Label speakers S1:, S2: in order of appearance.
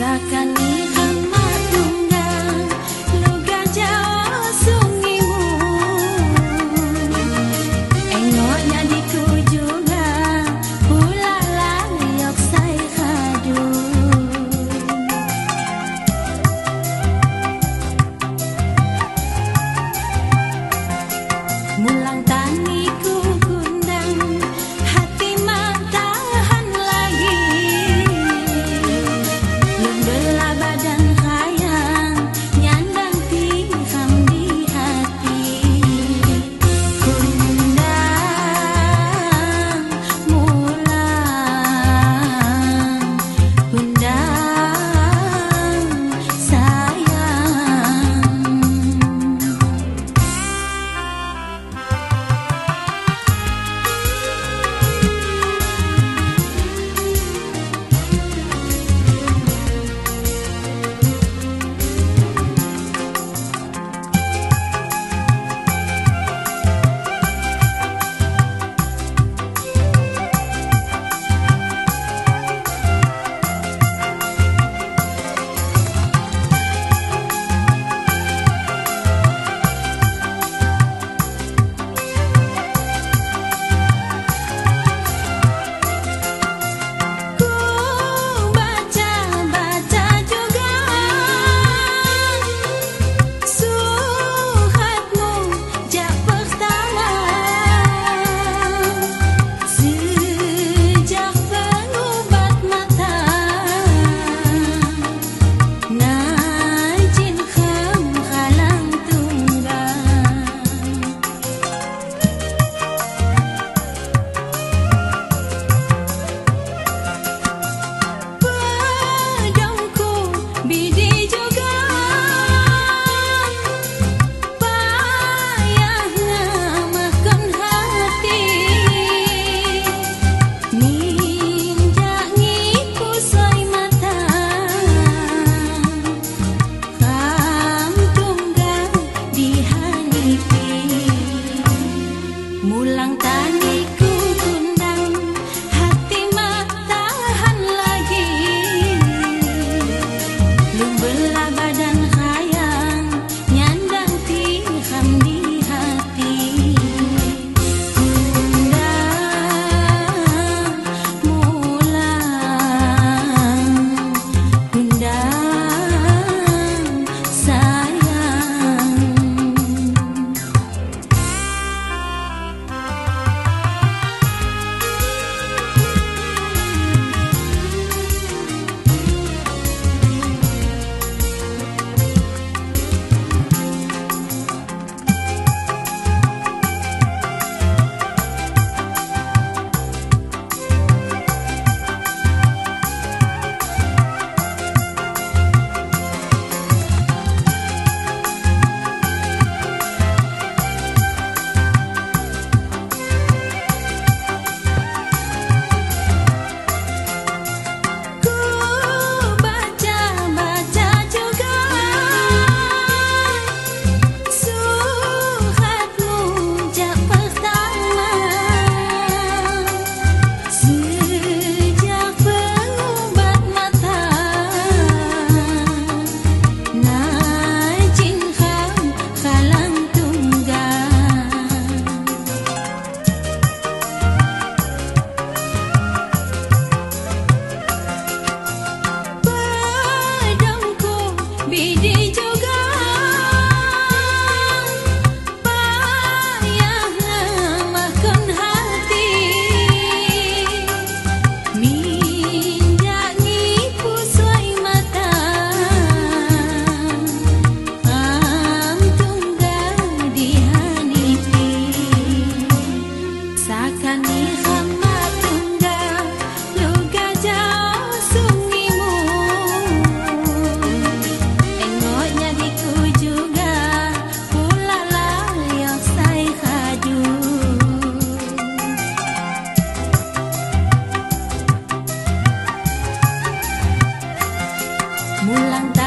S1: Sakani amat tunggal Lugan jawa sungimu. Engoknya di kujunga Ulala liok say khadu Mulang 木兰